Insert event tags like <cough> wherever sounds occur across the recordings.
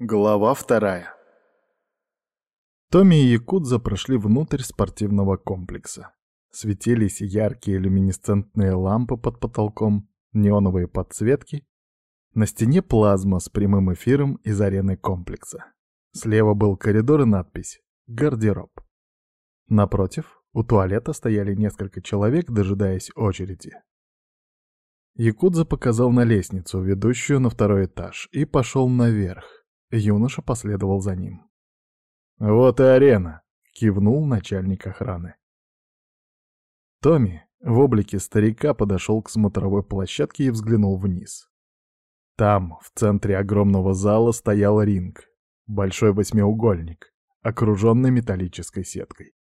Глава вторая. Томми и Якудза прошли внутрь спортивного комплекса. Светились яркие люминесцентные лампы под потолком, неоновые подсветки. На стене плазма с прямым эфиром из арены комплекса. Слева был коридор и надпись «Гардероб». Напротив, у туалета стояли несколько человек, дожидаясь очереди. Якудза показал на лестницу, ведущую на второй этаж, и пошел наверх. Юноша последовал за ним. «Вот и арена!» — кивнул начальник охраны. Томми в облике старика подошел к смотровой площадке и взглянул вниз. Там, в центре огромного зала, стоял ринг, большой восьмиугольник, окруженный металлической сеткой.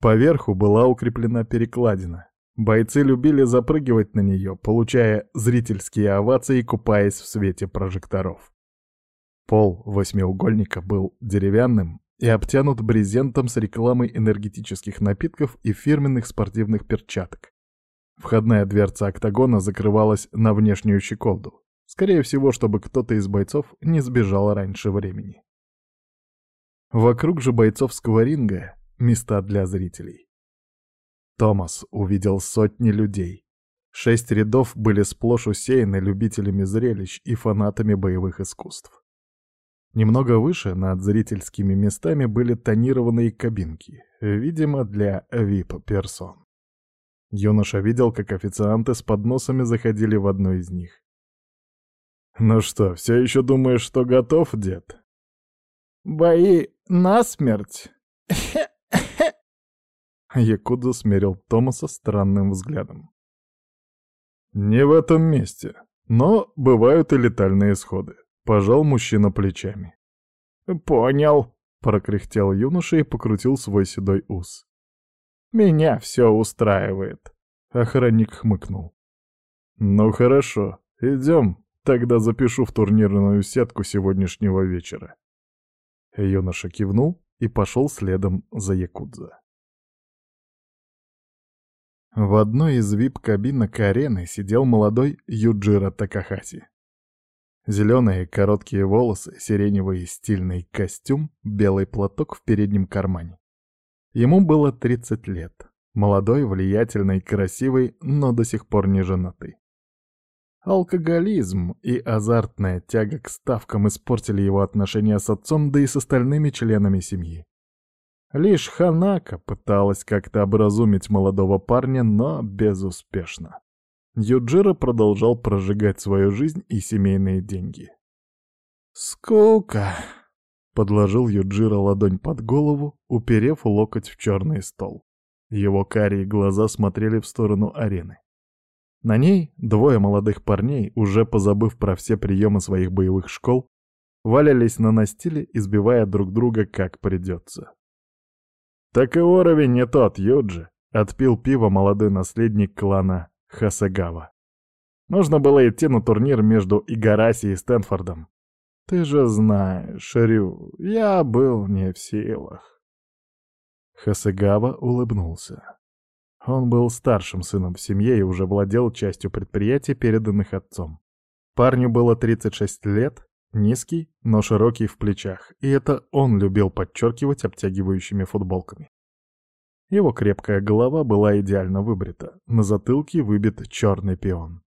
Поверху была укреплена перекладина. Бойцы любили запрыгивать на нее, получая зрительские овации и купаясь в свете прожекторов. Пол восьмиугольника был деревянным и обтянут брезентом с рекламой энергетических напитков и фирменных спортивных перчаток. Входная дверца октагона закрывалась на внешнюю щеколду, скорее всего, чтобы кто-то из бойцов не сбежал раньше времени. Вокруг же бойцовского ринга — места для зрителей. Томас увидел сотни людей. Шесть рядов были сплошь усеяны любителями зрелищ и фанатами боевых искусств. Немного выше, над зрительскими местами, были тонированные кабинки, видимо, для VIP-персон. Юноша видел, как официанты с подносами заходили в одну из них. «Ну что, все еще думаешь, что готов, дед?» «Бои насмерть!» <laughs> Якудза смерил Томаса странным взглядом. «Не в этом месте, но бывают и летальные исходы. Пожал мужчина плечами. «Понял», — прокряхтел юноша и покрутил свой седой ус. «Меня все устраивает», — охранник хмыкнул. «Ну хорошо, идем, тогда запишу в турнирную сетку сегодняшнего вечера». Юноша кивнул и пошел следом за Якудза. В одной из вип-кабинок арены сидел молодой Юджира Такахаси. Зеленые короткие волосы, сиреневый стильный костюм, белый платок в переднем кармане. Ему было 30 лет. Молодой, влиятельный, красивый, но до сих пор не женатый. Алкоголизм и азартная тяга к ставкам испортили его отношения с отцом, да и с остальными членами семьи. Лишь Ханака пыталась как-то образумить молодого парня, но безуспешно. Юджира продолжал прожигать свою жизнь и семейные деньги. «Скука!» — подложил Юджира ладонь под голову, уперев локоть в черный стол. Его карие глаза смотрели в сторону арены. На ней двое молодых парней, уже позабыв про все приемы своих боевых школ, валялись на настиле, избивая друг друга как придется. «Так и уровень не тот, Юджи!» — отпил пиво молодой наследник клана Хасагава. Нужно было идти на турнир между Игараси и Стэнфордом. Ты же знаешь, Рю, я был не в силах. Хасагава улыбнулся. Он был старшим сыном в семье и уже владел частью предприятий, переданных отцом. Парню было 36 лет, низкий, но широкий в плечах, и это он любил подчеркивать обтягивающими футболками. Его крепкая голова была идеально выбрита, на затылке выбит черный пион.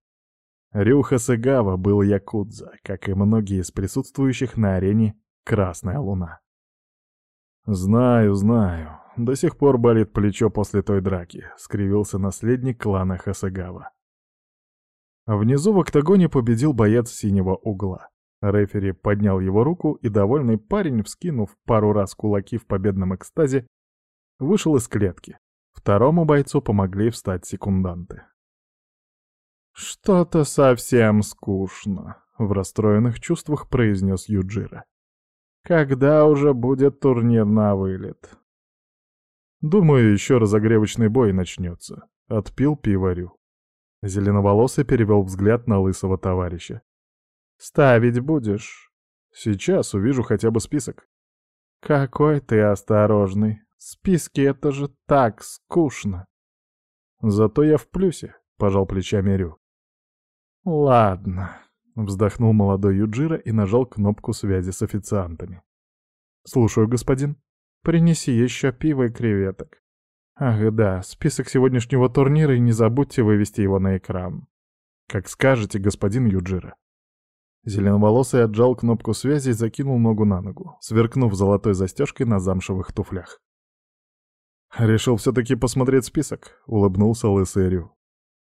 Рюха Сагава был якудза, как и многие из присутствующих на арене «Красная луна». «Знаю, знаю. До сих пор болит плечо после той драки», — скривился наследник клана Хасагава. Внизу в октагоне победил боец синего угла. Рефери поднял его руку, и довольный парень, вскинув пару раз кулаки в победном экстазе, вышел из клетки. Второму бойцу помогли встать секунданты. «Что-то совсем скучно», — в расстроенных чувствах произнес Юджира. «Когда уже будет турнир на вылет?» «Думаю, еще разогревочный бой начнется», — отпил пиварю. Зеленоволосый перевел взгляд на лысого товарища. «Ставить будешь?» «Сейчас увижу хотя бы список». «Какой ты осторожный. Списки — это же так скучно. Зато я в плюсе, — пожал плечами Рю. Ладно, Вздохнул молодой Юджира и нажал кнопку связи с официантами. «Слушаю, господин. Принеси еще пиво и креветок. Ах да, список сегодняшнего турнира и не забудьте вывести его на экран. Как скажете, господин Юджира». Зеленоволосый отжал кнопку связи и закинул ногу на ногу, сверкнув золотой застежкой на замшевых туфлях. «Решил все-таки посмотреть список», — улыбнулся лысый.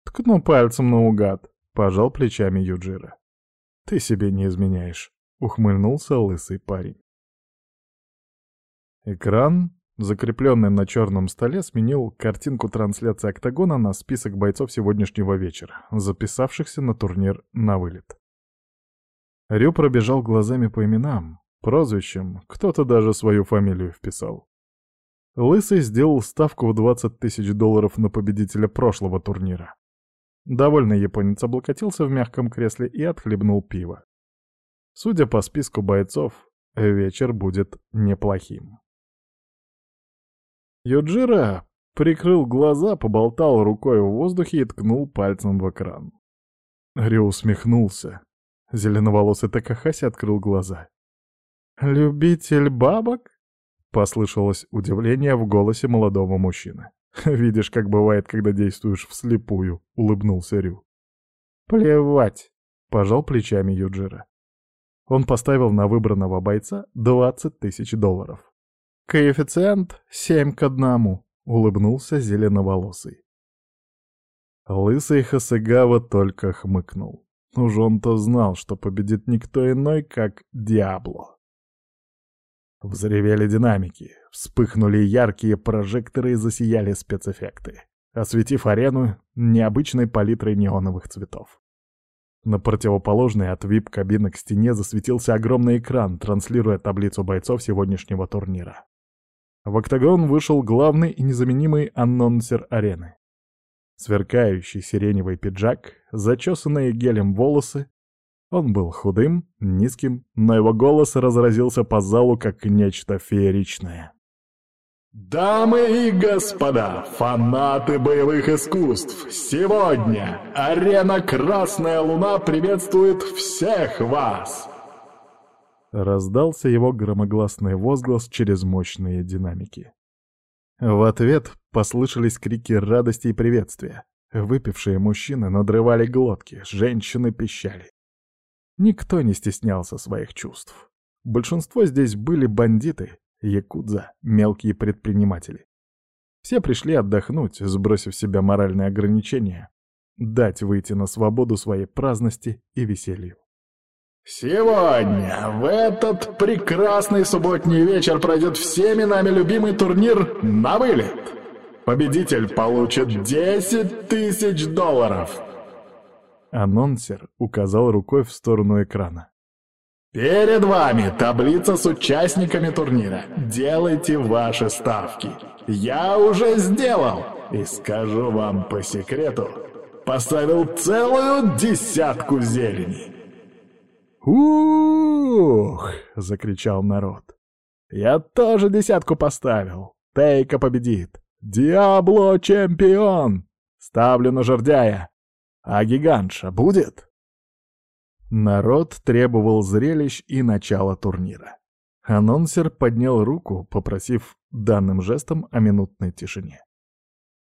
«Ткну пальцем наугад», — пожал плечами Юджира. «Ты себе не изменяешь», — ухмыльнулся лысый парень. Экран, закрепленный на черном столе, сменил картинку трансляции октагона на список бойцов сегодняшнего вечера, записавшихся на турнир на вылет. Рю пробежал глазами по именам, прозвищам, кто-то даже свою фамилию вписал. Лысый сделал ставку в 20 тысяч долларов на победителя прошлого турнира. Довольный японец облокотился в мягком кресле и отхлебнул пиво. Судя по списку бойцов, вечер будет неплохим. Юджира прикрыл глаза, поболтал рукой в воздухе и ткнул пальцем в экран. Рю усмехнулся. Зеленоволосый Такахаси открыл глаза. «Любитель бабок?» — послышалось удивление в голосе молодого мужчины. <laughs> «Видишь, как бывает, когда действуешь вслепую», — улыбнулся Рю. «Плевать», — пожал плечами Юджира. Он поставил на выбранного бойца 20 тысяч долларов. «Коэффициент семь к одному», — улыбнулся зеленоволосый. Лысый Хасыгава только хмыкнул. Уж он-то знал, что победит никто иной, как Диабло. Взревели динамики, вспыхнули яркие прожекторы и засияли спецэффекты, осветив арену необычной палитрой неоновых цветов. На противоположной от вип-кабины к стене засветился огромный экран, транслируя таблицу бойцов сегодняшнего турнира. В октагон вышел главный и незаменимый аннонсер арены. Сверкающий сиреневый пиджак, зачесанные гелем волосы, он был худым, низким, но его голос разразился по залу как нечто фееричное. Дамы и господа, фанаты боевых искусств, сегодня арена «Красная луна» приветствует всех вас! Раздался его громогласный возглас через мощные динамики. В ответ послышались крики радости и приветствия. Выпившие мужчины надрывали глотки, женщины пищали. Никто не стеснялся своих чувств. Большинство здесь были бандиты, якудза, мелкие предприниматели. Все пришли отдохнуть, сбросив с себя моральные ограничения, дать выйти на свободу своей праздности и веселью. Сегодня, в этот прекрасный субботний вечер, пройдет всеми нами любимый турнир на вылет. Победитель получит 10 тысяч долларов. Анонсер указал рукой в сторону экрана. «Перед вами таблица с участниками турнира. Делайте ваши ставки. Я уже сделал. И скажу вам по секрету, поставил целую десятку зелени». «Ух!» — закричал народ. «Я тоже десятку поставил. Тейка победит. Диабло чемпион! Ставлю на жердяя. А гигантша будет? Народ требовал зрелищ и начала турнира. Анонсер поднял руку, попросив данным жестом о минутной тишине.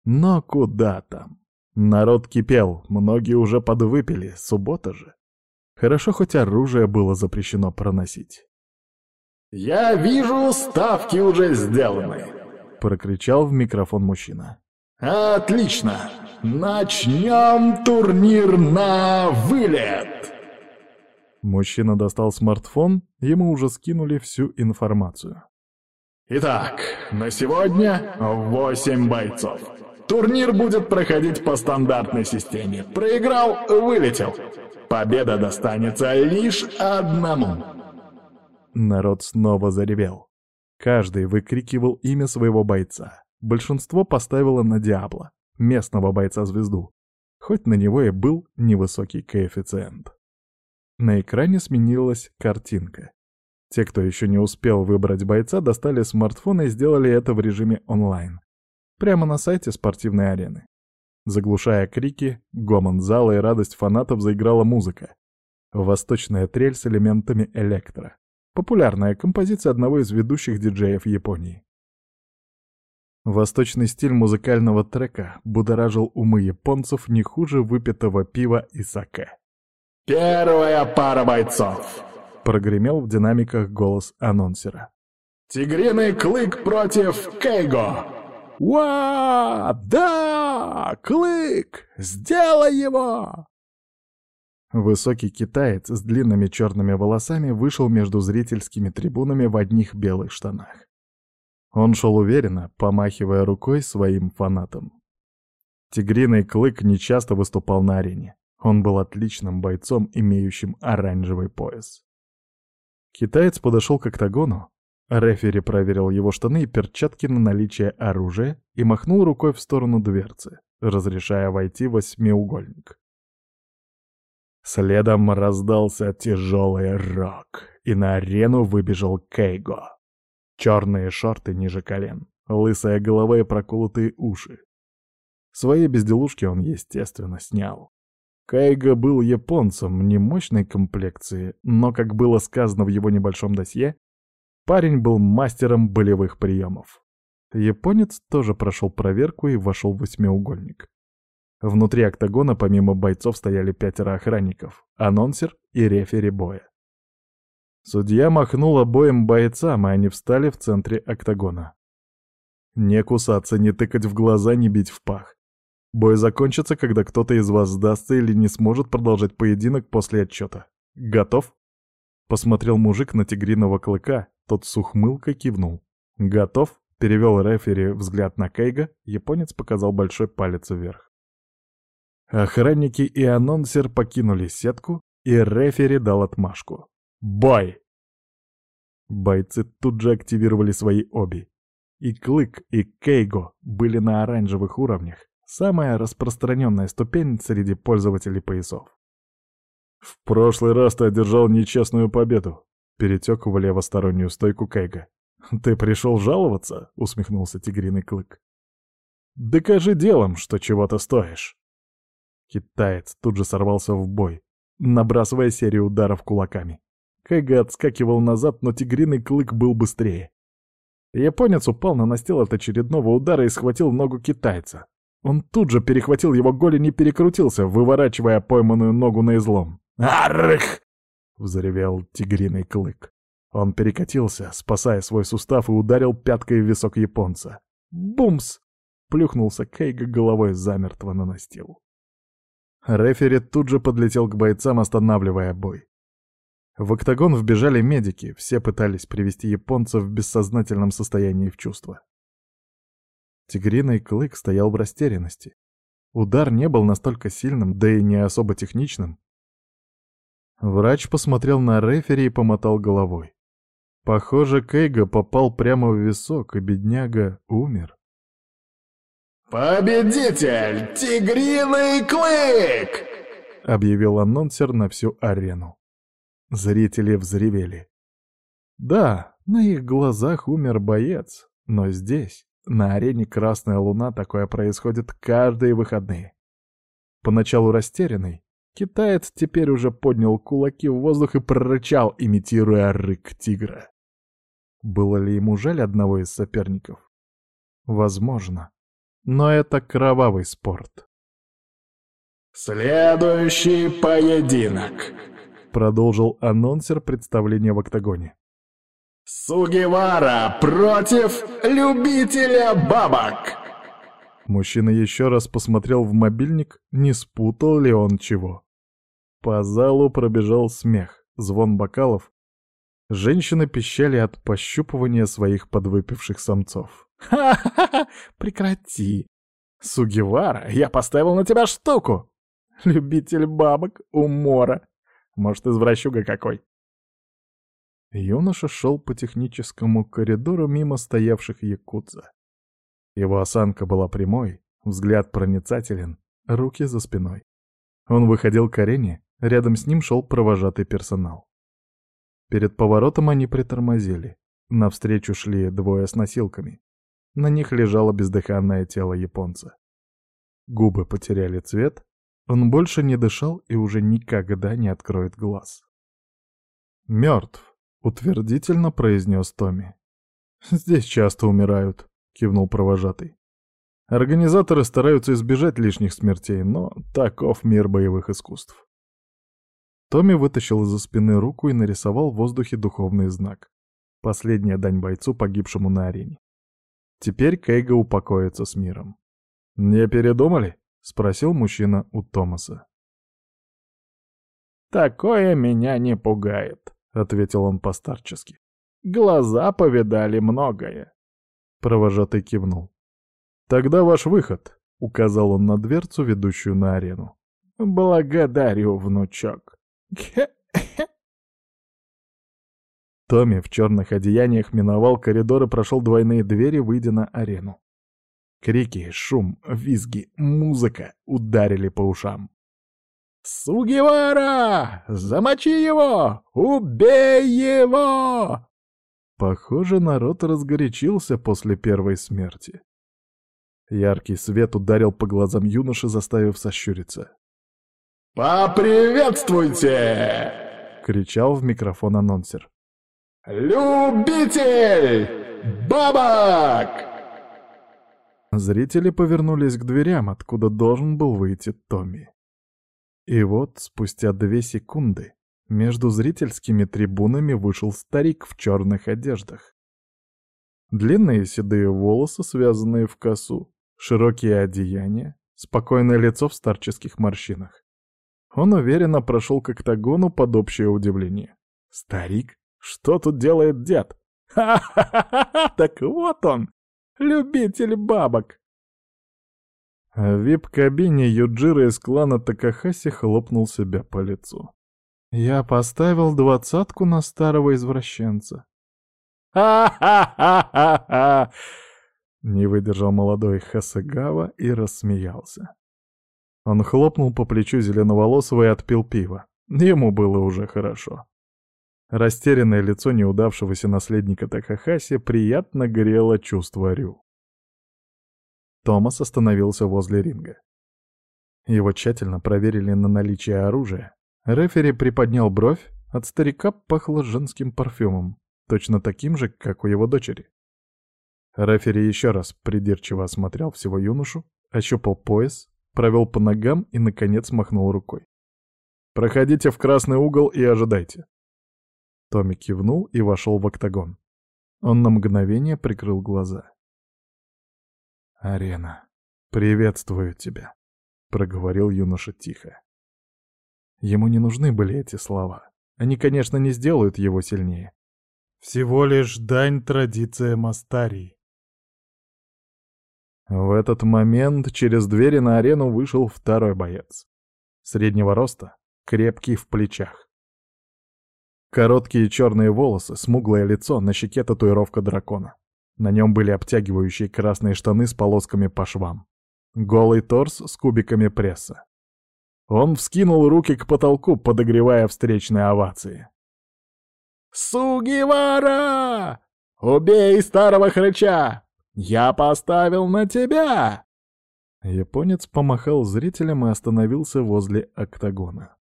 Но куда там? Народ кипел, многие уже подвыпили, суббота же. Хорошо, хоть оружие было запрещено проносить. «Я вижу, ставки уже сделаны!» — прокричал в микрофон мужчина. «Отлично! Начнем турнир на вылет!» Мужчина достал смартфон, ему уже скинули всю информацию. Итак, на сегодня восемь бойцов. Турнир будет проходить по стандартной системе. Проиграл — вылетел. Победа достанется лишь одному. Народ снова заревел. Каждый выкрикивал имя своего бойца. Большинство поставило на Диабло, местного бойца-звезду, хоть на него и был невысокий коэффициент. На экране сменилась картинка. Те, кто еще не успел выбрать бойца, достали смартфоны и сделали это в режиме онлайн. Прямо на сайте спортивной арены. Заглушая крики, гомон зала и радость фанатов заиграла музыка. Восточная трель с элементами электро. Популярная композиция одного из ведущих диджеев Японии. Восточный стиль музыкального трека будоражил умы японцев не хуже выпитого пива и саке. «Первая пара бойцов!» — прогремел в динамиках голос анонсера. «Тигриный клык против Кейго!» «Уа! Да! Клык! Сделай его!» Высокий китаец с длинными черными волосами вышел между зрительскими трибунами в одних белых штанах. Он шел уверенно, помахивая рукой своим фанатам. Тигриный клык нечасто выступал на арене. Он был отличным бойцом, имеющим оранжевый пояс. Китаец подошел к октагону, рефери проверил его штаны и перчатки на наличие оружия и махнул рукой в сторону дверцы, разрешая войти восьмиугольник. Следом раздался тяжелый рок, и на арену выбежал Кейго. Черные шорты ниже колен, лысая голова и проколотые уши. Свои безделушки он, естественно, снял. Кайга был японцем не мощной комплекции, но, как было сказано в его небольшом досье, парень был мастером болевых приемов. Японец тоже прошел проверку и вошел в восьмиугольник. Внутри октагона помимо бойцов стояли пятеро охранников, анонсер и рефери боя. Судья махнул обоим бойцам, и они встали в центре октагона. Не кусаться, не тыкать в глаза, не бить в пах. Бой закончится, когда кто-то из вас сдастся или не сможет продолжать поединок после отчета. Готов? Посмотрел мужик на тигриного клыка, тот с ухмылкой кивнул. Готов? Перевел рефери взгляд на Кейга, японец показал большой палец вверх. Охранники и анонсер покинули сетку, и рефери дал отмашку. Бой! Бойцы тут же активировали свои оби. И Клык, и Кейго были на оранжевых уровнях, самая распространенная ступень среди пользователей поясов. «В прошлый раз ты одержал нечестную победу», — перетек в левостороннюю стойку Кейга. «Ты пришел жаловаться?» — усмехнулся тигриный клык. «Докажи делом, что чего-то стоишь». Китаец тут же сорвался в бой, набрасывая серию ударов кулаками. Хэга отскакивал назад, но тигриный клык был быстрее. Японец упал на настил от очередного удара и схватил ногу китайца. Он тут же перехватил его голень и перекрутился, выворачивая пойманную ногу на излом. «Аррых!» — взревел тигриный клык. Он перекатился, спасая свой сустав, и ударил пяткой в висок японца. «Бумс!» — плюхнулся Кейга головой замертво на настил. Рефери тут же подлетел к бойцам, останавливая бой. В октагон вбежали медики, все пытались привести японца в бессознательном состоянии в чувство. Тигриный клык стоял в растерянности. Удар не был настолько сильным, да и не особо техничным. Врач посмотрел на рефери и помотал головой. Похоже, Кейга попал прямо в висок, и бедняга умер. «Победитель! Тигриный клык!» — объявил анонсер на всю арену. Зрители взревели. Да, на их глазах умер боец, но здесь, на арене «Красная луна», такое происходит каждые выходные. Поначалу растерянный, китаец теперь уже поднял кулаки в воздух и прорычал, имитируя рык тигра. Было ли ему жаль одного из соперников? Возможно. Но это кровавый спорт. «Следующий поединок!» Продолжил анонсер представления в октагоне. «Сугивара против любителя бабок!» Мужчина еще раз посмотрел в мобильник, не спутал ли он чего. По залу пробежал смех, звон бокалов. Женщины пищали от пощупывания своих подвыпивших самцов. «Ха-ха-ха! Прекрати! Сугивара, я поставил на тебя штуку! Любитель бабок, умора! Может, извращуга какой?» Юноша шел по техническому коридору мимо стоявших якудза. Его осанка была прямой, взгляд проницателен, руки за спиной. Он выходил к арене, рядом с ним шел провожатый персонал. Перед поворотом они притормозили. Навстречу шли двое с носилками. На них лежало бездыханное тело японца. Губы потеряли цвет, Он больше не дышал и уже никогда не откроет глаз. «Мертв», — утвердительно произнес Томми. «Здесь часто умирают», — кивнул провожатый. «Организаторы стараются избежать лишних смертей, но таков мир боевых искусств». Томми вытащил из-за спины руку и нарисовал в воздухе духовный знак. Последняя дань бойцу, погибшему на арене. Теперь Кейга упокоится с миром. «Не передумали?» — спросил мужчина у Томаса. «Такое меня не пугает», — ответил он постарчески. «Глаза повидали многое». Провожатый кивнул. «Тогда ваш выход», — указал он на дверцу, ведущую на арену. «Благодарю, внучок». Томми в черных одеяниях миновал коридор и прошел двойные двери, выйдя на арену. Крики, шум, визги, музыка ударили по ушам. «Сугивара! Замочи его! Убей его!» Похоже, народ разгорячился после первой смерти. Яркий свет ударил по глазам юноши, заставив сощуриться. «Поприветствуйте!» — кричал в микрофон анонсер. «Любитель! Бабок!» Зрители повернулись к дверям, откуда должен был выйти Томми. И вот, спустя две секунды, между зрительскими трибунами вышел старик в черных одеждах. Длинные седые волосы, связанные в косу, широкие одеяния, спокойное лицо в старческих морщинах. Он уверенно прошел к октагону под общее удивление. Старик? Что тут делает дед? Ха-ха-ха! Так вот он! Любитель бабок! В вип-кабине Юджира из клана Такахаси хлопнул себя по лицу. Я поставил двадцатку на старого извращенца. «Ха-ха-ха-ха-ха!» Не выдержал молодой Хасагава и рассмеялся. Он хлопнул по плечу зеленоволосого и отпил пиво. Ему было уже хорошо. Растерянное лицо неудавшегося наследника Такахаси приятно грело чувство Рю. Томас остановился возле ринга. Его тщательно проверили на наличие оружия. Рефери приподнял бровь, от старика пахло женским парфюмом, точно таким же, как у его дочери. Рефери еще раз придирчиво осмотрел всего юношу, ощупал пояс, провел по ногам и, наконец, махнул рукой. «Проходите в красный угол и ожидайте». Томми кивнул и вошел в октагон. Он на мгновение прикрыл глаза. «Арена, приветствую тебя», — проговорил юноша тихо. Ему не нужны были эти слова. Они, конечно, не сделают его сильнее. Всего лишь дань традициям Астарии. В этот момент через двери на арену вышел второй боец. Среднего роста, крепкий в плечах. Короткие черные волосы, смуглое лицо, на щеке татуировка дракона. На нем были обтягивающие красные штаны с полосками по швам. Голый торс с кубиками пресса. Он вскинул руки к потолку, подогревая встречные овации. «Сугивара! Убей старого хрыча! Я поставил на тебя!» Японец помахал зрителям и остановился возле октагона.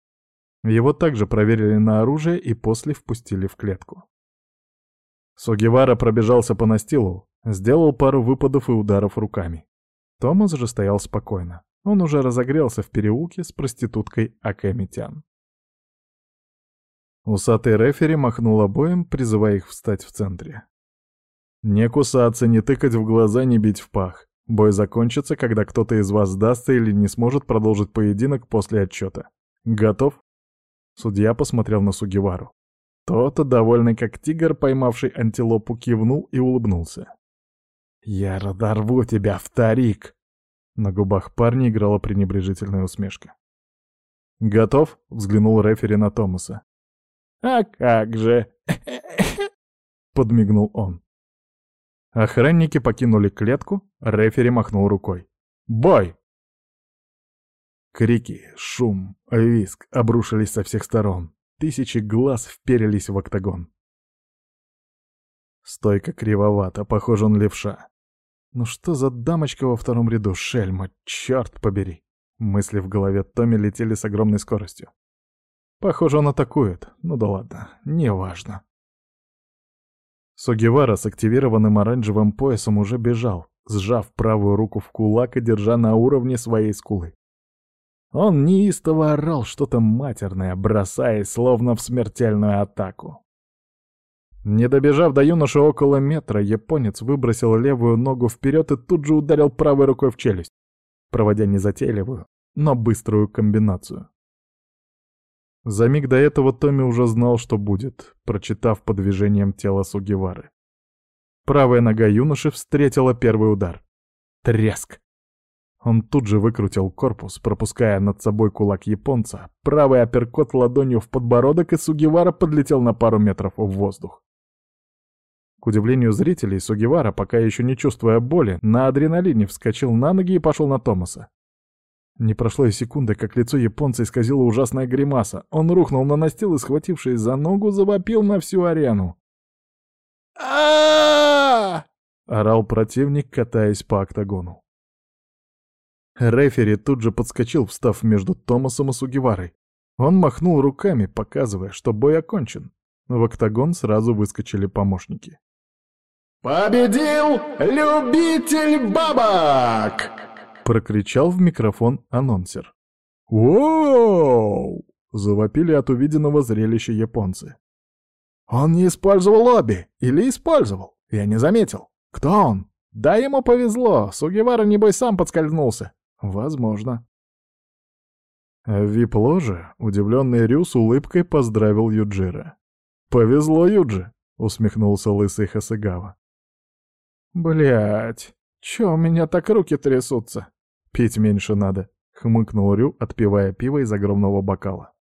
Его также проверили на оружие и после впустили в клетку. Сугивара пробежался по настилу, сделал пару выпадов и ударов руками. Томас же стоял спокойно. Он уже разогрелся в переулке с проституткой Акэмитян. Усатый рефери махнул обоим, призывая их встать в центре. Не кусаться, не тыкать в глаза, не бить в пах. Бой закончится, когда кто-то из вас сдастся или не сможет продолжить поединок после отчета. Готов? Судья посмотрел на Сугивару. Тот, довольный как тигр, поймавший антилопу, кивнул и улыбнулся. «Я разорву тебя, вторик!» На губах парня играла пренебрежительная усмешка. «Готов?» — взглянул рефери на Томаса. «А как же!» — подмигнул он. Охранники покинули клетку, рефери махнул рукой. «Бой!» Крики, шум, виск обрушились со всех сторон. Тысячи глаз вперились в октагон. Стойка кривовата, похож он левша. Ну что за дамочка во втором ряду, шельма, черт побери. Мысли в голове Томми летели с огромной скоростью. Похоже, он атакует. Ну да ладно, неважно. Сугивара с активированным оранжевым поясом уже бежал, сжав правую руку в кулак и держа на уровне своей скулы. Он неистово орал что-то матерное, бросаясь словно в смертельную атаку. Не добежав до юноши около метра, японец выбросил левую ногу вперед и тут же ударил правой рукой в челюсть, проводя незатейливую, но быструю комбинацию. За миг до этого Томми уже знал, что будет, прочитав по движениям тела Сугивары. Правая нога юноши встретила первый удар. Треск! Он тут же выкрутил корпус, пропуская над собой кулак японца, правый апперкот ладонью в подбородок, и Сугивара подлетел на пару метров в воздух. К удивлению зрителей, Сугивара, пока еще не чувствуя боли, на адреналине вскочил на ноги и пошел на Томаса. Не прошло и секунды, как лицо японца исказило ужасная гримаса. Он рухнул на настил и, схватившись за ногу, завопил на всю арену. а орал противник, катаясь по октагону. Рефери тут же подскочил, встав между Томасом и Сугиварой. Он махнул руками, показывая, что бой окончен. В октагон сразу выскочили помощники. «Победил любитель бабок!» Прокричал в микрофон анонсер. «Воу!» — завопили от увиденного зрелища японцы. «Он не использовал лобби! Или использовал? Я не заметил. Кто он? Да ему повезло, Сугивара, небось, сам подскользнулся. Возможно». В вип-ложе удивленный Рю с улыбкой поздравил Юджира. «Повезло, Юджи!» — усмехнулся лысый Хасыгава. Блять, чё у меня так руки трясутся?» «Пить меньше надо», — хмыкнул Рю, отпивая пиво из огромного бокала.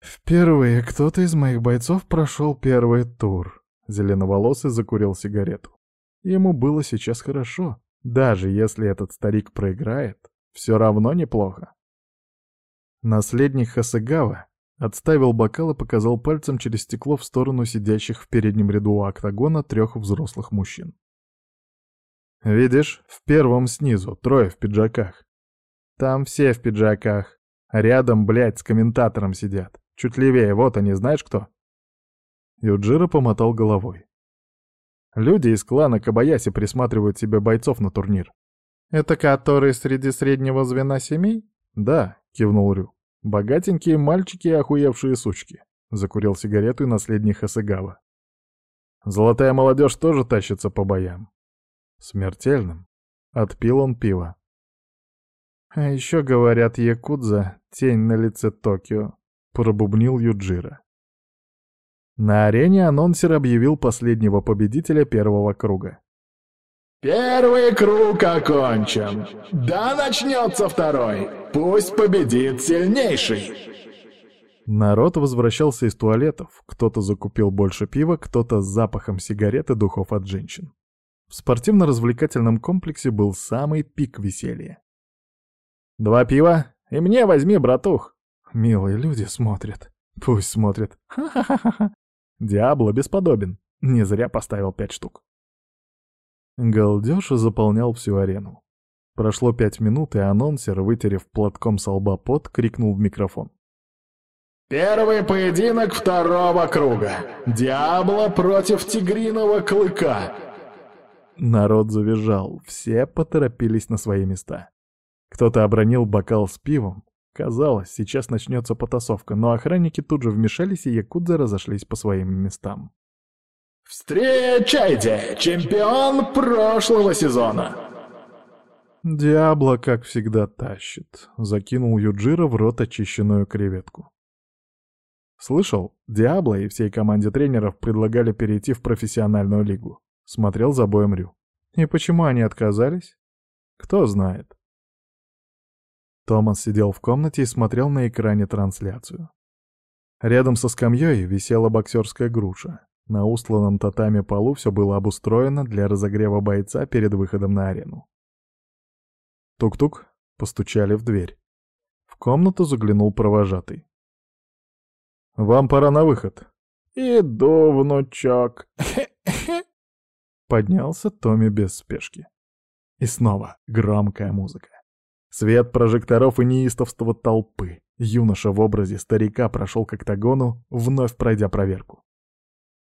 «Впервые кто-то из моих бойцов прошел первый тур», — зеленоволосый закурил сигарету. Ему было сейчас хорошо, даже если этот старик проиграет, все равно неплохо. Наследник Хасагава отставил бокал и показал пальцем через стекло в сторону сидящих в переднем ряду октагона трех взрослых мужчин. Видишь, в первом снизу, трое в пиджаках. Там все в пиджаках. Рядом, блядь, с комментатором сидят. Чуть левее, вот они, знаешь кто? Юджира помотал головой. Люди из клана Кабаяси присматривают себе бойцов на турнир. Это которые среди среднего звена семей? Да, кивнул Рю. Богатенькие мальчики и охуевшие сучки. Закурил сигарету и наследник Хасыгава. Золотая молодежь тоже тащится по боям. Смертельным. Отпил он пиво. А еще говорят, Якудза — тень на лице Токио, пробубнил Юджира. На арене анонсер объявил последнего победителя первого круга. «Первый круг окончен. Да начнется второй. Пусть победит сильнейший!» Народ возвращался из туалетов. Кто-то закупил больше пива, кто-то с запахом сигарет и духов от женщин. В спортивно-развлекательном комплексе был самый пик веселья. «Два пива? И мне возьми, братух!» Милые люди смотрят. Пусть смотрят. Ха-ха-ха-ха. Диабло бесподобен. Не зря поставил пять штук. Галдеж заполнял всю арену. Прошло пять минут, и анонсер, вытерев платком со лба пот, крикнул в микрофон. «Первый поединок второго круга. Диабло против тигриного клыка. Народ завизжал, все поторопились на свои места. Кто-то обронил бокал с пивом. Казалось, сейчас начнется потасовка, но охранники тут же вмешались, и якудзы разошлись по своим местам. «Встречайте, чемпион прошлого сезона!» «Диабло, как всегда, тащит», — закинул Юджира в рот очищенную креветку. Слышал, Диабло и всей команде тренеров предлагали перейти в профессиональную лигу. Смотрел за боем Рю. И почему они отказались? Кто знает. Томас сидел в комнате и смотрел на экране трансляцию. Рядом со скамьей висела боксерская груша. На устланном татами полу все было обустроено для разогрева бойца перед выходом на арену. Тук-тук, постучали в дверь. В комнату заглянул провожатый. «Вам пора на выход». «Иду, внучок. <laughs> Поднялся Томми без спешки. И снова громкая музыка. Свет прожекторов и неистовство толпы. Юноша в образе старика прошел к октагону, вновь пройдя проверку.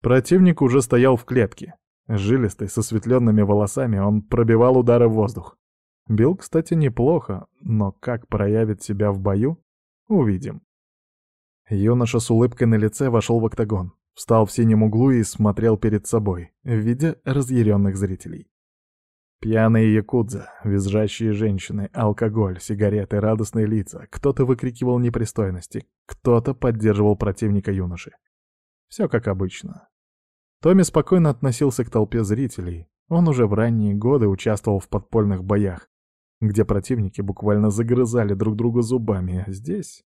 Противник уже стоял в клетке. Жилистый, с осветленными волосами, он пробивал удары в воздух. Бил, кстати, неплохо, но как проявит себя в бою, увидим. Юноша с улыбкой на лице вошел в октагон, встал в синем углу и смотрел перед собой, видя разъяренных зрителей. Пьяные якудза, визжащие женщины, алкоголь, сигареты, радостные лица. Кто-то выкрикивал непристойности, кто-то поддерживал противника юноши. Все как обычно. Томми спокойно относился к толпе зрителей. Он уже в ранние годы участвовал в подпольных боях, где противники буквально загрызали друг друга зубами, здесь...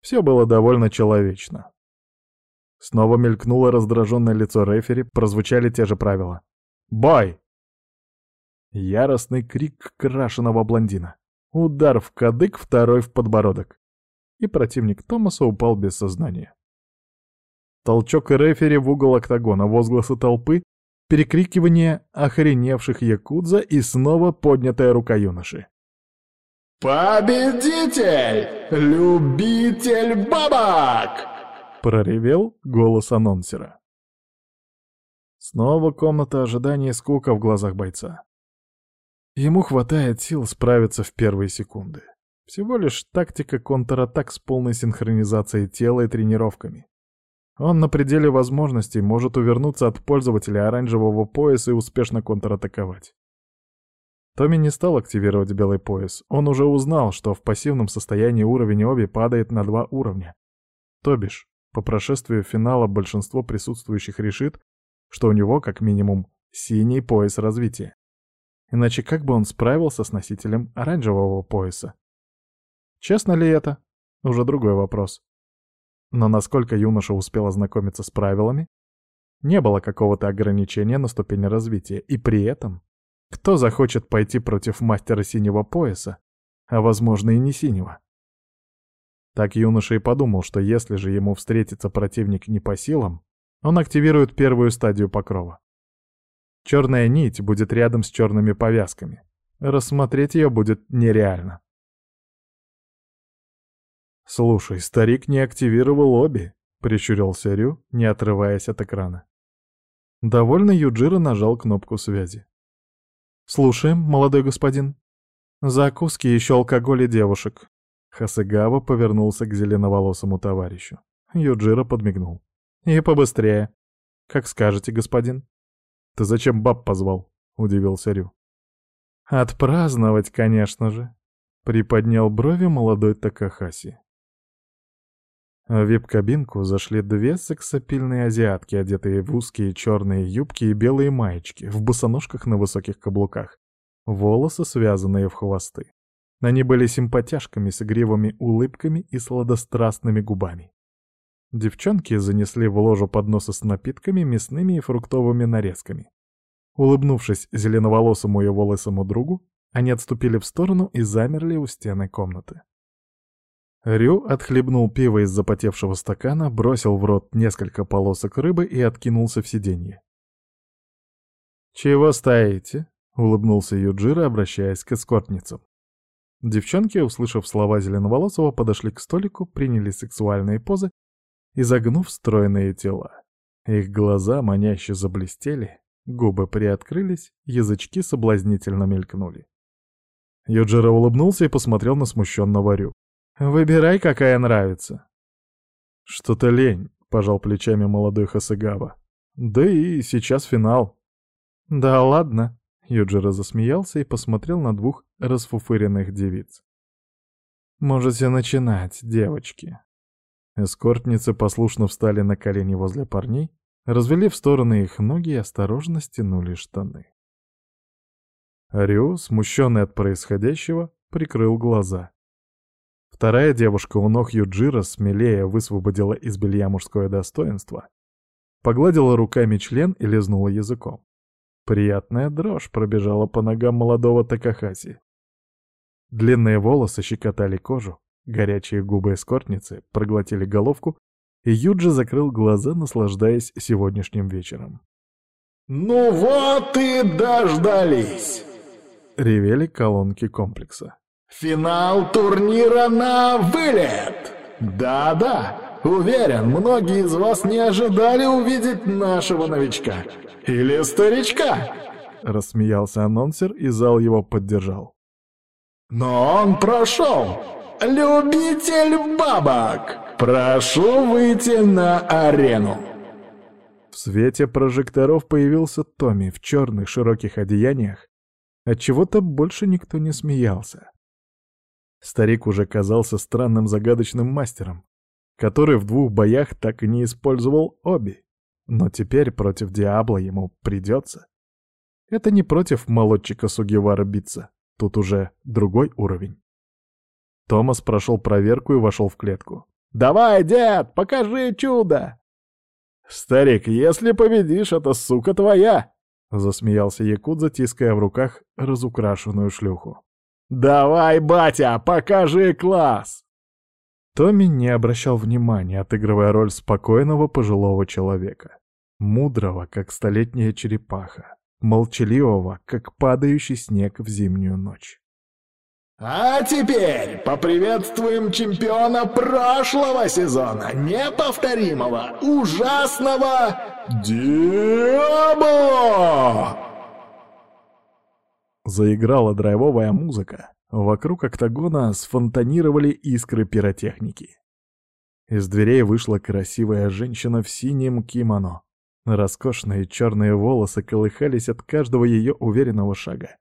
Все было довольно человечно. Снова мелькнуло раздраженное лицо рефери, прозвучали те же правила. «Бой!» Яростный крик крашеного блондина. Удар в кадык, второй в подбородок. И противник Томаса упал без сознания. Толчок рефери в угол октагона, возгласы толпы, перекрикивание охреневших якудза и снова поднятая рука юноши. «Победитель! Любитель бабок!» — проревел голос анонсера. Снова комната ожидания скука в глазах бойца. Ему хватает сил справиться в первые секунды. Всего лишь тактика контратак с полной синхронизацией тела и тренировками. Он на пределе возможностей может увернуться от пользователя оранжевого пояса и успешно контратаковать. Томми не стал активировать белый пояс. Он уже узнал, что в пассивном состоянии уровень Оби падает на два уровня. То бишь, по прошествию финала большинство присутствующих решит, что у него как минимум синий пояс развития. Иначе как бы он справился с носителем оранжевого пояса? Честно ли это? Уже другой вопрос. Но насколько юноша успел ознакомиться с правилами, не было какого-то ограничения на ступень развития, и при этом кто захочет пойти против мастера синего пояса, а возможно и не синего? Так юноша и подумал, что если же ему встретится противник не по силам, он активирует первую стадию покрова. Черная нить будет рядом с черными повязками. Рассмотреть ее будет нереально. «Слушай, старик не активировал обе», — прищурился Рю, не отрываясь от экрана. Довольно Юджира нажал кнопку связи. «Слушаем, молодой господин. Закуски, еще алкоголь и девушек». Хасыгава повернулся к зеленоволосому товарищу. Юджира подмигнул. «И побыстрее. Как скажете, господин». «Ты зачем баб позвал?» — удивился Рю. «Отпраздновать, конечно же», — приподнял брови молодой Такахаси. В вип-кабинку зашли две сексапильные азиатки, одетые в узкие черные юбки и белые маечки, в босоножках на высоких каблуках, волосы связанные в хвосты. Они были симпатяшками с игривыми улыбками и сладострастными губами. Девчонки занесли в ложу подносы с напитками, мясными и фруктовыми нарезками. Улыбнувшись зеленоволосому и волосому другу, они отступили в сторону и замерли у стены комнаты. Рю отхлебнул пиво из запотевшего стакана, бросил в рот несколько полосок рыбы и откинулся в сиденье. «Чего стоите?» — улыбнулся Юджира, обращаясь к эскортницам. Девчонки, услышав слова Зеленоволосого, подошли к столику, приняли сексуальные позы изогнув стройные тела. Их глаза маняще заблестели, губы приоткрылись, язычки соблазнительно мелькнули. Юджиро улыбнулся и посмотрел на смущенного Рю. «Выбирай, какая нравится». «Что-то лень», — пожал плечами молодой Хасыгава. «Да и сейчас финал». «Да ладно», — Юджиро засмеялся и посмотрел на двух расфуфыренных девиц. «Можете начинать, девочки». Эскортницы послушно встали на колени возле парней, развели в стороны их ноги и осторожно стянули штаны. Рю, смущенный от происходящего, прикрыл глаза. Вторая девушка у ног Юджира смелее высвободила из белья мужское достоинство, погладила руками член и лизнула языком. Приятная дрожь пробежала по ногам молодого Такахаси. Длинные волосы щекотали кожу, Горячие губы эскортницы проглотили головку, и Юджи закрыл глаза, наслаждаясь сегодняшним вечером. «Ну вот и дождались!» — ревели колонки комплекса. Финал турнира на вылет! Да-да, уверен, многие из вас не ожидали увидеть нашего новичка. Или старичка!» Рассмеялся анонсер, и зал его поддержал. «Но он прошел! Любитель бабок! Прошу выйти на арену!» В свете прожекторов появился Томми в черных широких одеяниях. Отчего-то больше никто не смеялся. Старик уже казался странным загадочным мастером, который в двух боях так и не использовал оби. Но теперь против Диабло ему придется. Это не против молодчика Сугивара биться, тут уже другой уровень. Томас прошел проверку и вошел в клетку. «Давай, дед, покажи чудо!» «Старик, если победишь, эта сука твоя!» — засмеялся Якут, затиская в руках разукрашенную шлюху. «Давай, батя, покажи класс!» Томми не обращал внимания, отыгрывая роль спокойного пожилого человека. Мудрого, как столетняя черепаха. Молчаливого, как падающий снег в зимнюю ночь. А теперь поприветствуем чемпиона прошлого сезона, неповторимого, ужасного Диабло! Заиграла драйвовая музыка. Вокруг октагона сфонтанировали искры пиротехники. Из дверей вышла красивая женщина в синем кимоно. Роскошные черные волосы колыхались от каждого ее уверенного шага.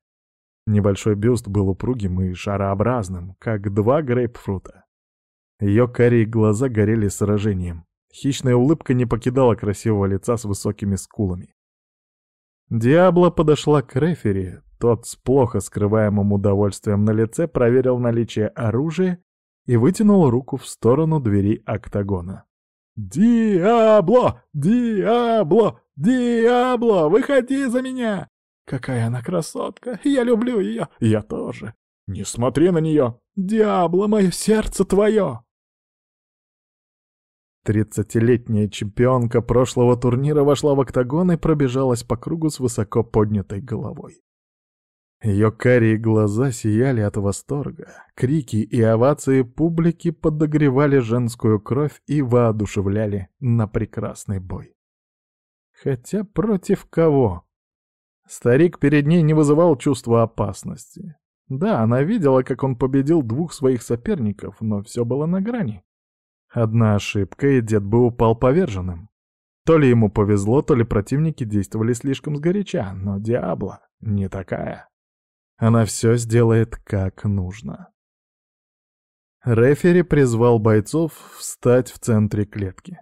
Небольшой бюст был упругим и шарообразным, как два грейпфрута. Ее карие глаза горели сражением. Хищная улыбка не покидала красивого лица с высокими скулами. Диабло подошла к рефери, тот с плохо скрываемым удовольствием на лице проверил наличие оружия и вытянул руку в сторону двери октагона. «Диабло! Диабло! Диабло! Выходи за меня! Какая она красотка! Я люблю ее! Я тоже! Не смотри на нее! Диабло, мое сердце твое!» Тридцатилетняя чемпионка прошлого турнира вошла в октагон и пробежалась по кругу с высоко поднятой головой. Ее карие глаза сияли от восторга. Крики и овации публики подогревали женскую кровь и воодушевляли на прекрасный бой. Хотя против кого? Старик перед ней не вызывал чувства опасности. Да, она видела, как он победил двух своих соперников, но все было на грани. Одна ошибка, и дед бы упал поверженным. То ли ему повезло, то ли противники действовали слишком сгоряча, но Диабло не такая. Она все сделает как нужно. Рефери призвал бойцов встать в центре клетки.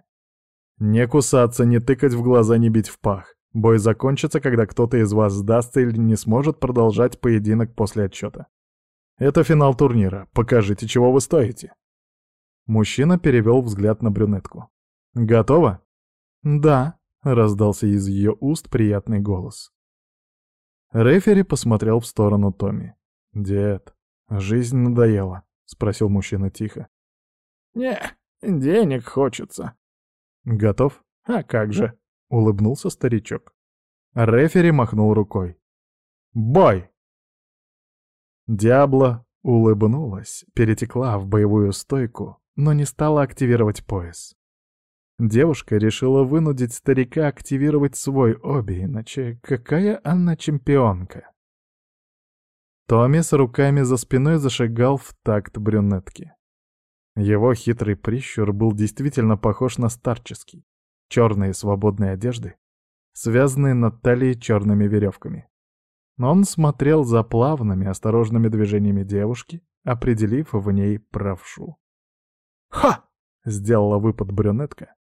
Не кусаться, не тыкать в глаза, не бить в пах. Бой закончится, когда кто-то из вас сдастся или не сможет продолжать поединок после отчета. Это финал турнира. Покажите, чего вы стоите. Мужчина перевел взгляд на брюнетку. «Готово?» «Да», — раздался из ее уст приятный голос. Рефери посмотрел в сторону Томми. «Дед, жизнь надоела», — спросил мужчина тихо. «Не, денег хочется». «Готов?» «А как же?» — улыбнулся старичок. Рефери махнул рукой. «Бой!» Диабло улыбнулась, перетекла в боевую стойку, но не стала активировать пояс. Девушка решила вынудить старика активировать свой оби, иначе какая она чемпионка? Томми с руками за спиной зашагал в такт брюнетки. Его хитрый прищур был действительно похож на старческий. Черные свободные одежды, связанные на талии черными веревками. Но он смотрел за плавными, осторожными движениями девушки, определив в ней правшу. «Ха!» — сделала выпад брюнетка,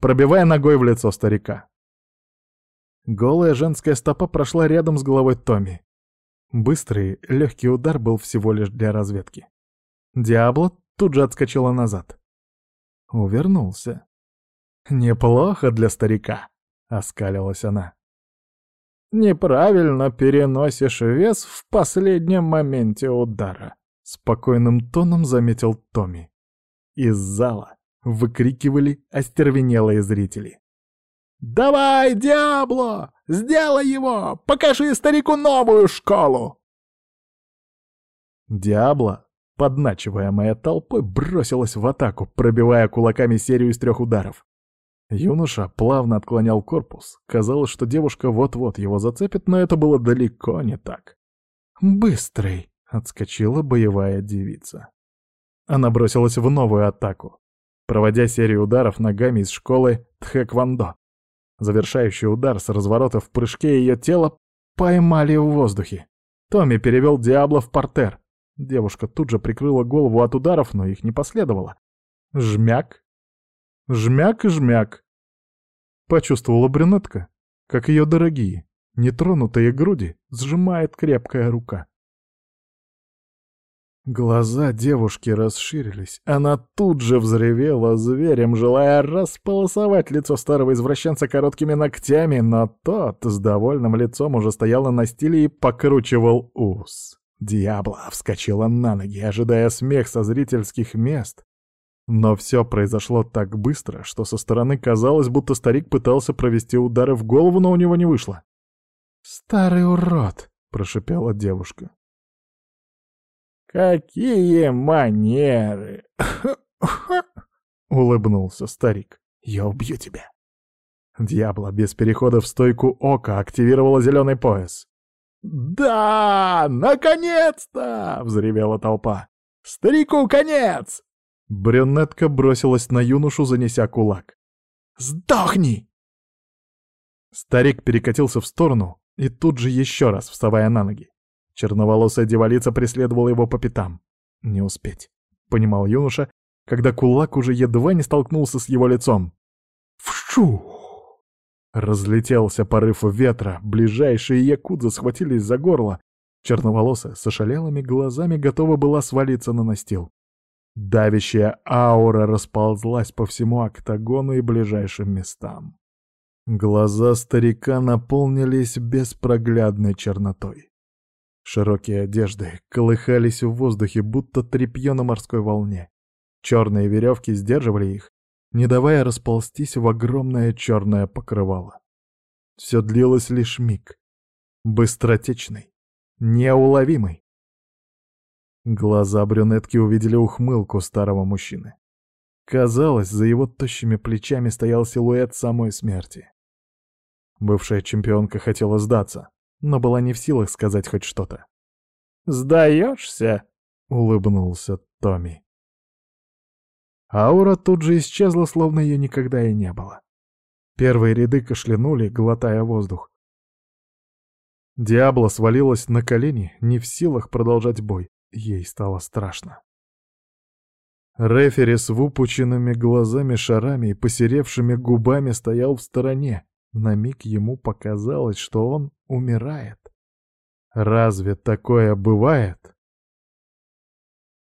пробивая ногой в лицо старика. Голая женская стопа прошла рядом с головой Томми. Быстрый, легкий удар был всего лишь для разведки. Диабло тут же отскочила назад. Увернулся. «Неплохо для старика», — оскалилась она. «Неправильно переносишь вес в последнем моменте удара», — спокойным тоном заметил Томми. Из зала выкрикивали остервенелые зрители. «Давай, Диабло! Сделай его! Покажи старику новую школу!» Диабло подначиваемая толпой, бросилась в атаку, пробивая кулаками серию из трех ударов. Юноша плавно отклонял корпус. Казалось, что девушка вот-вот его зацепит, но это было далеко не так. «Быстрый!» — отскочила боевая девица. Она бросилась в новую атаку, проводя серию ударов ногами из школы Тхэквондо. Завершающий удар с разворота в прыжке ее тело поймали в воздухе. Томми перевел Диабло в портер. Девушка тут же прикрыла голову от ударов, но их не последовало. Жмяк. Жмяк и жмяк. Почувствовала брюнетка, как ее дорогие, нетронутые груди сжимает крепкая рука. Глаза девушки расширились. Она тут же взревела зверем, желая располосовать лицо старого извращенца короткими ногтями, но тот с довольным лицом уже стоял на настиле и покручивал ус. Диабло вскочила на ноги, ожидая смех со зрительских мест. Но все произошло так быстро, что со стороны казалось, будто старик пытался провести удары в голову, но у него не вышло. «Старый урод!» — прошипела девушка. «Какие манеры!» <laughs> — улыбнулся старик. «Я убью тебя!» Дьябло без перехода в стойку ока активировала зеленый пояс. «Да! Наконец-то!» — взревела толпа. «Старику конец!» Брюнетка бросилась на юношу, занеся кулак. «Сдохни!» Старик перекатился в сторону и тут же еще раз вставая на ноги. Черноволосая девалица преследовала его по пятам. «Не успеть», — понимал юноша, когда кулак уже едва не столкнулся с его лицом. «Вшу!» Разлетелся порыв ветра, ближайшие якудзы схватились за горло. Черноволосая с ошалелыми глазами готова была свалиться на настил. Давящая аура расползлась по всему октагону и ближайшим местам. Глаза старика наполнились беспроглядной чернотой. Широкие одежды колыхались в воздухе, будто тряпье на морской волне. Черные веревки сдерживали их, не давая расползтись в огромное черное покрывало. Все длилось лишь миг. Быстротечный, неуловимый. Глаза брюнетки увидели ухмылку старого мужчины. Казалось, за его тощими плечами стоял силуэт самой смерти. Бывшая чемпионка хотела сдаться, но была не в силах сказать хоть что-то. «Сдаешься?» — улыбнулся Томми. Аура тут же исчезла, словно ее никогда и не было. Первые ряды кашлянули, глотая воздух. Диабло свалилась на колени, не в силах продолжать бой. Ей стало страшно. Рефери с выпученными глазами, шарами и посеревшими губами стоял в стороне, на миг ему показалось, что он умирает. Разве такое бывает?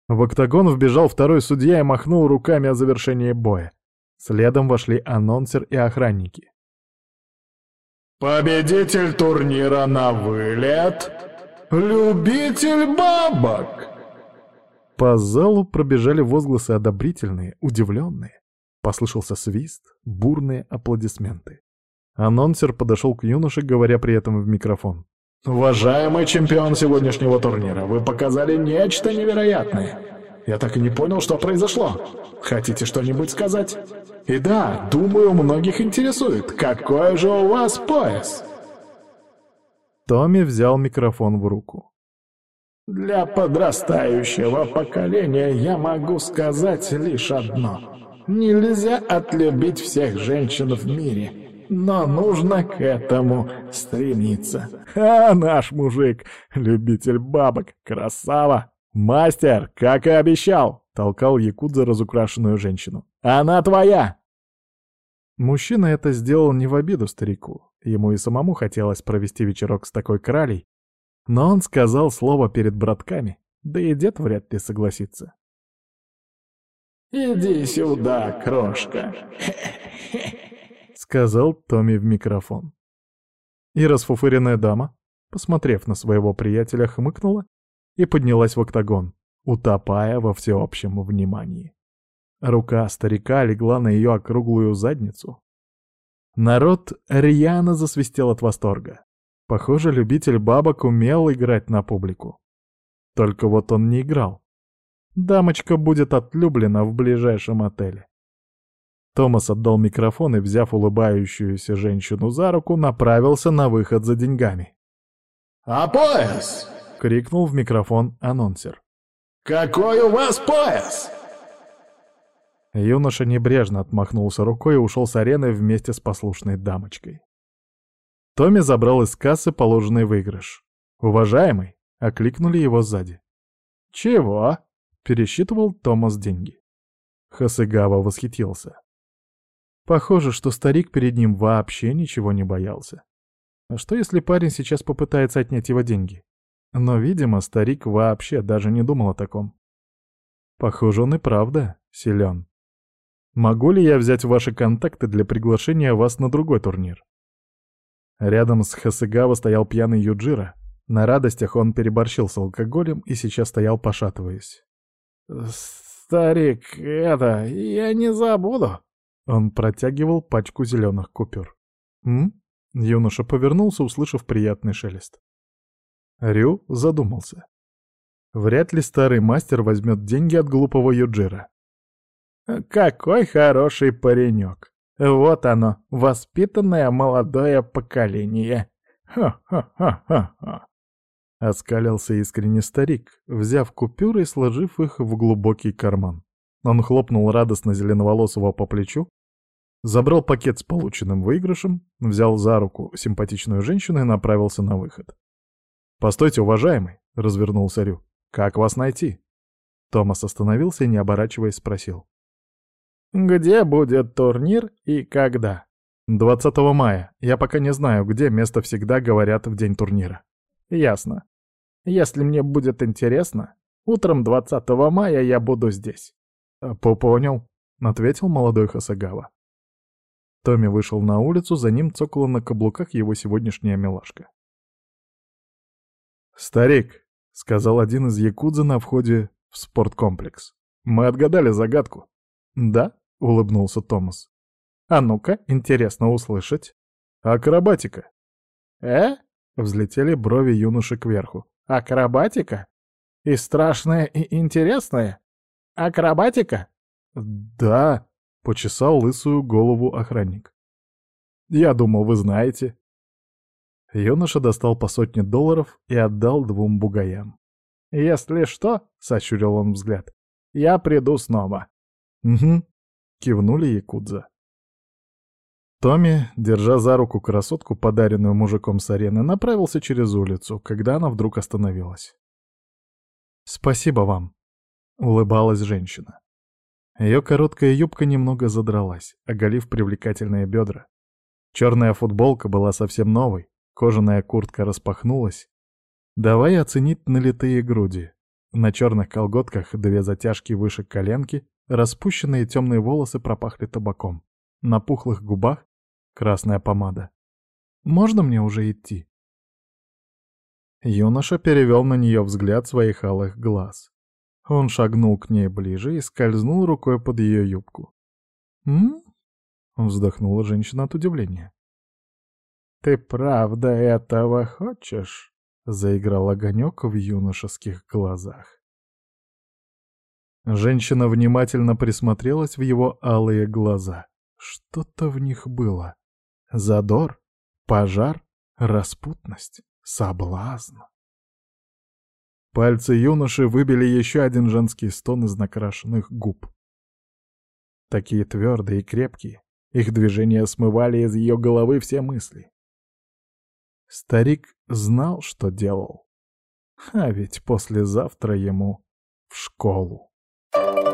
В октагон вбежал второй судья и махнул руками о завершении боя. Следом вошли анонсер и охранники. «Победитель турнира на вылет! Любитель бабок!» По залу пробежали возгласы одобрительные, удивленные. Послышался свист, бурные аплодисменты. Анонсер подошел к юноше, говоря при этом в микрофон. «Уважаемый чемпион сегодняшнего турнира, вы показали нечто невероятное. Я так и не понял, что произошло. Хотите что-нибудь сказать? И да, думаю, многих интересует, какой же у вас пояс?» Томми взял микрофон в руку. «Для подрастающего поколения я могу сказать лишь одно. Нельзя отлюбить всех женщин в мире» но нужно к этому стремиться. А наш мужик, любитель бабок, красава, мастер, как и обещал, толкал Якудза разукрашенную женщину. Она твоя! Мужчина это сделал не в обиду старику. Ему и самому хотелось провести вечерок с такой кралей, но он сказал слово перед братками, да и дед вряд ли согласится. «Иди сюда, крошка!» сказал Томми в микрофон. И расфуфыренная дама, посмотрев на своего приятеля, хмыкнула и поднялась в октагон, утопая во всеобщем внимании. Рука старика легла на ее округлую задницу. Народ рьяно засвистел от восторга. Похоже, любитель бабок умел играть на публику. Только вот он не играл. Дамочка будет отлюблена в ближайшем отеле. Томас отдал микрофон и, взяв улыбающуюся женщину за руку, направился на выход за деньгами. «А пояс?» — крикнул в микрофон анонсер. «Какой у вас пояс?» Юноша небрежно отмахнулся рукой и ушел с арены вместе с послушной дамочкой. Томми забрал из кассы положенный выигрыш. «Уважаемый!» — окликнули его сзади. «Чего?» — пересчитывал Томас деньги. Хасыгава восхитился. Похоже, что старик перед ним вообще ничего не боялся. А что если парень сейчас попытается отнять его деньги? Но, видимо, старик вообще даже не думал о таком. Похоже, он и правда силен. Могу ли я взять ваши контакты для приглашения вас на другой турнир? Рядом с Хасыгава стоял пьяный Юджира. На радостях он переборщил с алкоголем и сейчас стоял пошатываясь. «Старик, это, я не забуду». Он протягивал пачку зеленых купюр. «М?» Юноша повернулся, услышав приятный шелест. Рю задумался. Вряд ли старый мастер возьмет деньги от глупого Юджира. «Какой хороший паренек! Вот оно, воспитанное молодое поколение! Ха-ха-ха-ха-ха!» Оскалился искренне старик, взяв купюры и сложив их в глубокий карман. Он хлопнул радостно зеленоволосого по плечу, забрал пакет с полученным выигрышем, взял за руку симпатичную женщину и направился на выход. «Постойте, уважаемый!» — развернулся Рю. «Как вас найти?» Томас остановился и, не оборачиваясь, спросил. «Где будет турнир и когда?» «20 мая. Я пока не знаю, где место всегда говорят в день турнира». «Ясно. Если мне будет интересно, утром 20 мая я буду здесь». «Понял», — ответил молодой Хасагава. Томми вышел на улицу, за ним цокала на каблуках его сегодняшняя милашка. «Старик», — сказал один из якудза на входе в спорткомплекс, — «мы отгадали загадку». «Да?» — улыбнулся Томас. «А ну-ка, интересно услышать». «Акробатика». «Э?» — взлетели брови юноши кверху. «Акробатика? И страшная, и интересная? Акробатика?» «Да», — почесал лысую голову охранник. «Я думал, вы знаете». Юноша достал по сотне долларов и отдал двум бугаям. «Если что», — сощурил он взгляд, — «я приду снова». «Угу», — кивнули якудза. Томми, держа за руку красотку, подаренную мужиком с арены, направился через улицу, когда она вдруг остановилась. «Спасибо вам», — улыбалась женщина. Ее короткая юбка немного задралась, оголив привлекательные бедра. Черная футболка была совсем новой, Кожаная куртка распахнулась. Давай оценить налитые груди. На черных колготках две затяжки выше коленки, распущенные темные волосы пропахли табаком. На пухлых губах красная помада. «Можно мне уже идти?» Юноша перевел на нее взгляд своих алых глаз. Он шагнул к ней ближе и скользнул рукой под ее юбку. «М?», -м вздохнула женщина от удивления. «Ты правда этого хочешь?» — заиграл огонек в юношеских глазах. Женщина внимательно присмотрелась в его алые глаза. Что-то в них было. Задор, пожар, распутность, соблазн. Пальцы юноши выбили еще один женский стон из накрашенных губ. Такие твердые и крепкие, их движения смывали из ее головы все мысли. Старик знал, что делал. А ведь послезавтра ему в школу. you.